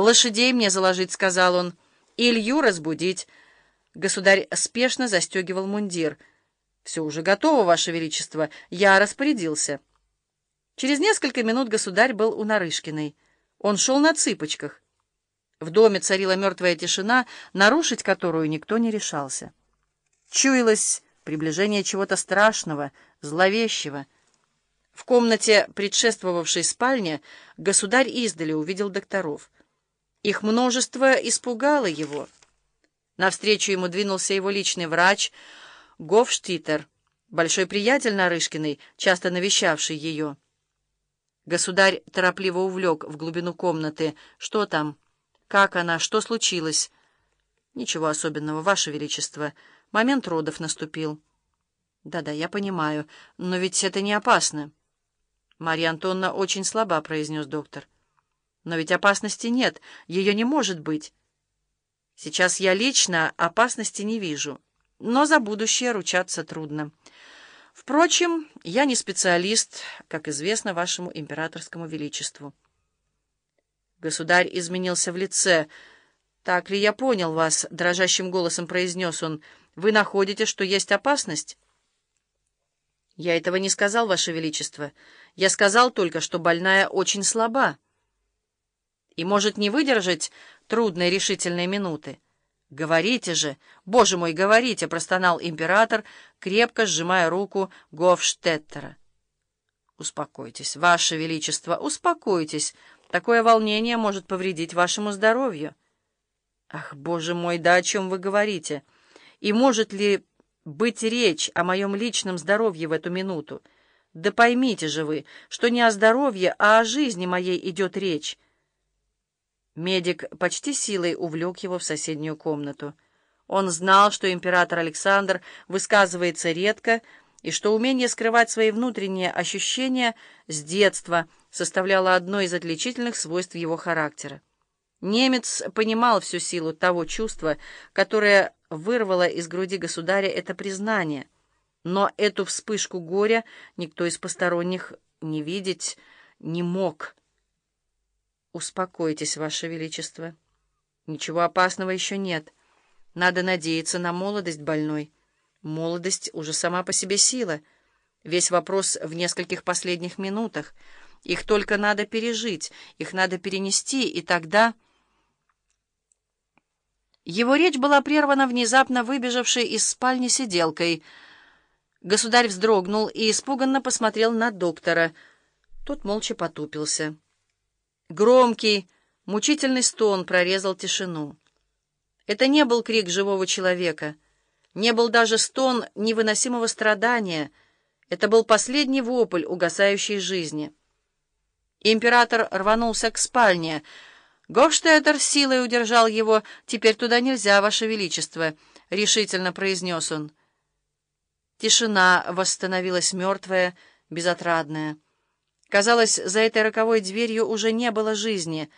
«Лошадей мне заложить», — сказал он, — «Илью разбудить». Государь спешно застегивал мундир. «Все уже готово, Ваше Величество. Я распорядился». Через несколько минут государь был у Нарышкиной. Он шел на цыпочках. В доме царила мертвая тишина, нарушить которую никто не решался. Чуялось приближение чего-то страшного, зловещего. В комнате, предшествовавшей спальне, государь издали увидел докторов — их множество испугало его. Навстречу ему двинулся его личный врач Гофштитер, большой приятель Нарышкиной, часто навещавший ее. Государь торопливо увлек в глубину комнаты. «Что там? Как она? Что случилось?» «Ничего особенного, Ваше Величество. Момент родов наступил». «Да-да, я понимаю. Но ведь это не опасно». «Марья Антонна очень слаба», — произнес доктор. Но ведь опасности нет, ее не может быть. Сейчас я лично опасности не вижу, но за будущее ручаться трудно. Впрочем, я не специалист, как известно вашему императорскому величеству. Государь изменился в лице. «Так ли я понял вас?» — дрожащим голосом произнес он. «Вы находите, что есть опасность?» «Я этого не сказал, ваше величество. Я сказал только, что больная очень слаба» и может не выдержать трудной решительной минуты. «Говорите же! Боже мой, говорите!» — простонал император, крепко сжимая руку Гофштеттера. «Успокойтесь, Ваше Величество, успокойтесь. Такое волнение может повредить вашему здоровью». «Ах, Боже мой, да о чем вы говорите? И может ли быть речь о моем личном здоровье в эту минуту? Да поймите же вы, что не о здоровье, а о жизни моей идет речь». Медик почти силой увлек его в соседнюю комнату. Он знал, что император Александр высказывается редко, и что умение скрывать свои внутренние ощущения с детства составляло одно из отличительных свойств его характера. Немец понимал всю силу того чувства, которое вырвало из груди государя это признание, но эту вспышку горя никто из посторонних не видеть не мог. «Успокойтесь, Ваше Величество. Ничего опасного еще нет. Надо надеяться на молодость больной. Молодость уже сама по себе сила. Весь вопрос в нескольких последних минутах. Их только надо пережить, их надо перенести, и тогда...» Его речь была прервана внезапно выбежавшей из спальни сиделкой. Государь вздрогнул и испуганно посмотрел на доктора. Тот молча потупился. Громкий, мучительный стон прорезал тишину. Это не был крик живого человека, не был даже стон невыносимого страдания, это был последний вопль угасающей жизни. Император рванулся к спальне. Гофштеттер силой удержал его. «Теперь туда нельзя, Ваше Величество», — решительно произнес он. Тишина восстановилась мертвая, безотрадная. Казалось, за этой роковой дверью уже не было жизни.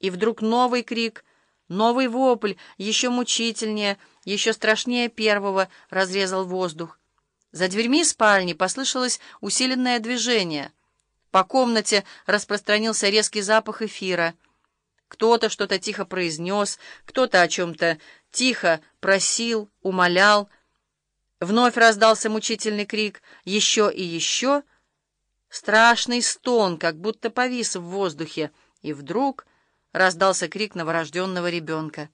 И вдруг новый крик, новый вопль, еще мучительнее, еще страшнее первого, разрезал воздух. За дверьми спальни послышалось усиленное движение. По комнате распространился резкий запах эфира. Кто-то что-то тихо произнес, кто-то о чем-то тихо просил, умолял. Вновь раздался мучительный крик «Еще и еще!» Страшный стон, как будто повис в воздухе, и вдруг раздался крик новорожденного ребенка.